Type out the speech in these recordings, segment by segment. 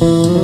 Mm-hmm.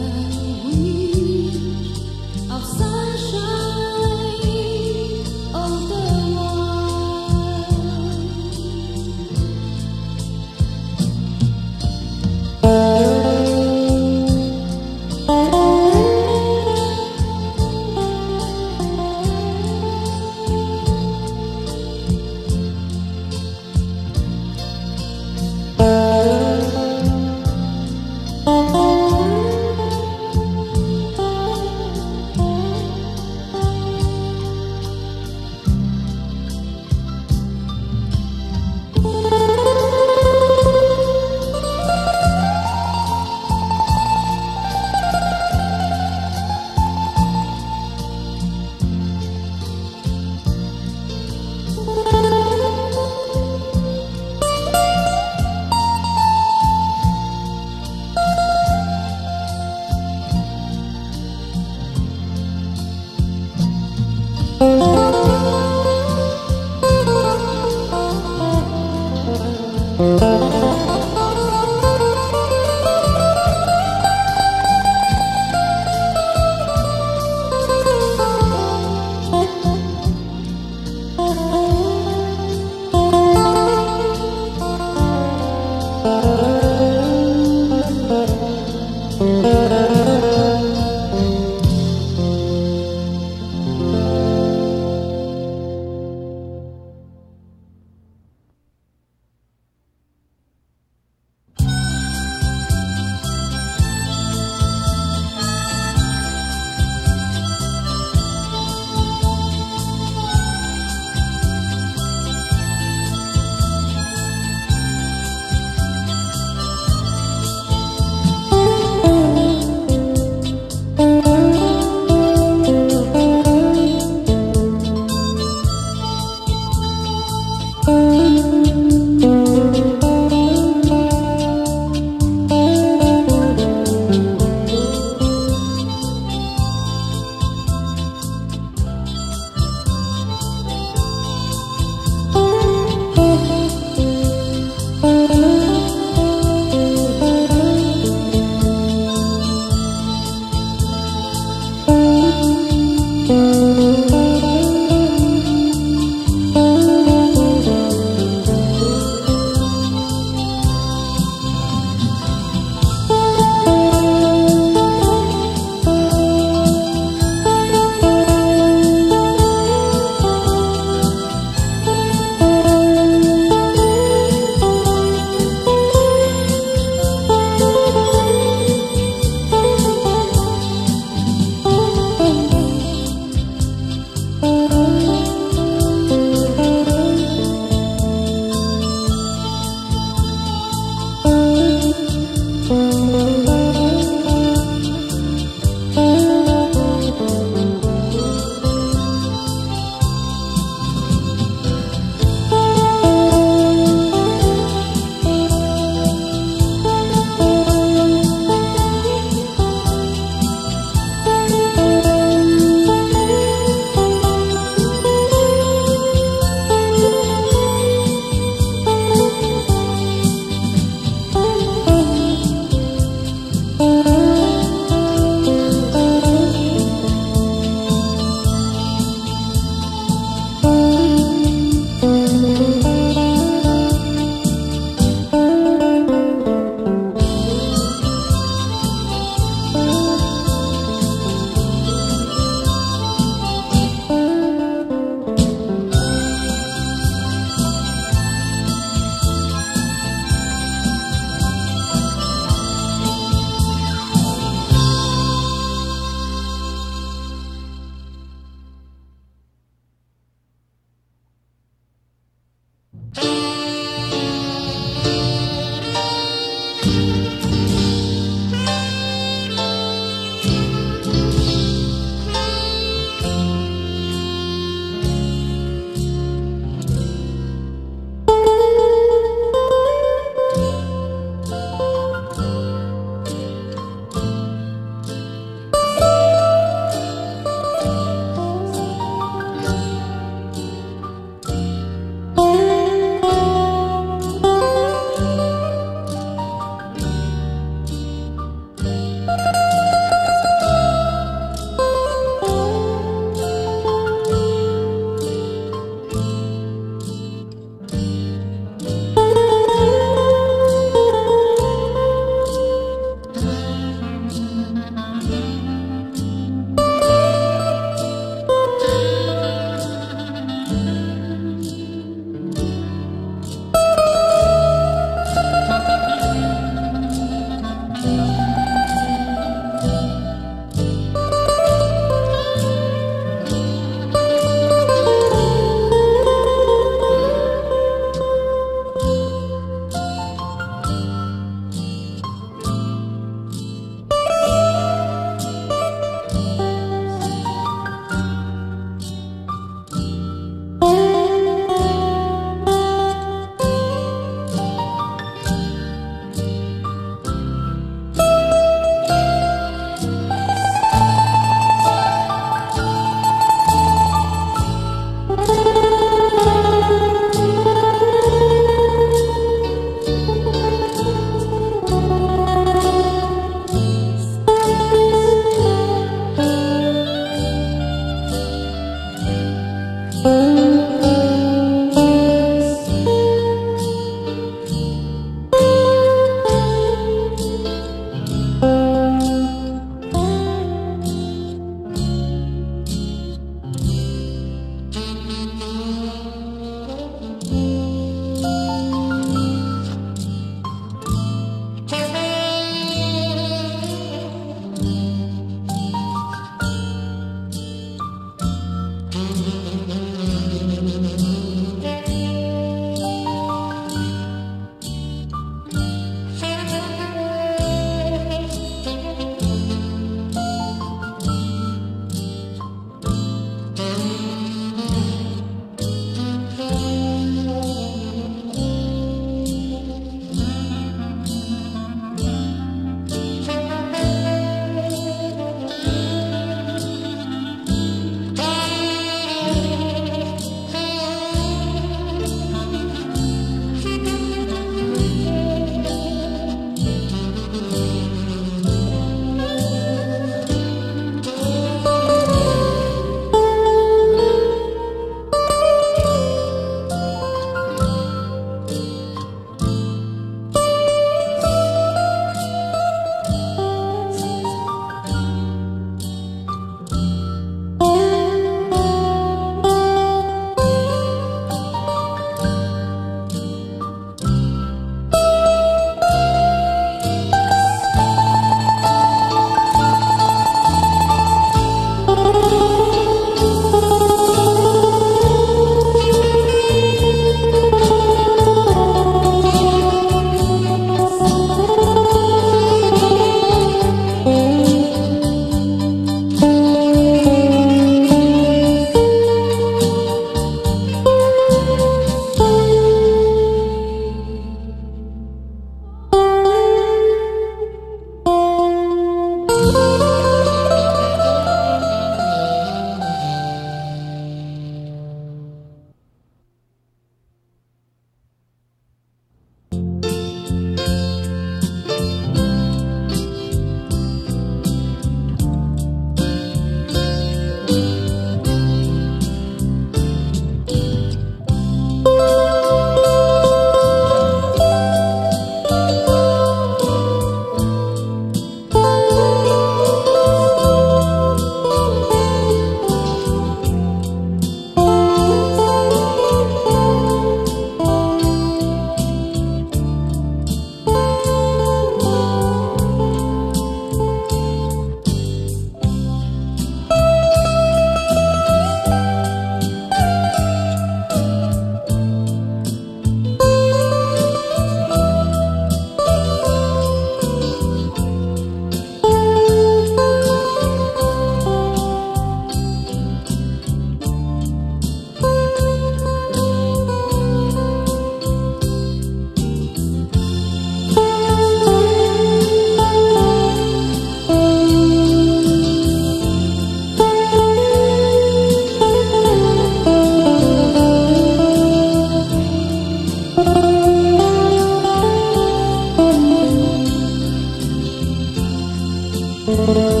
Música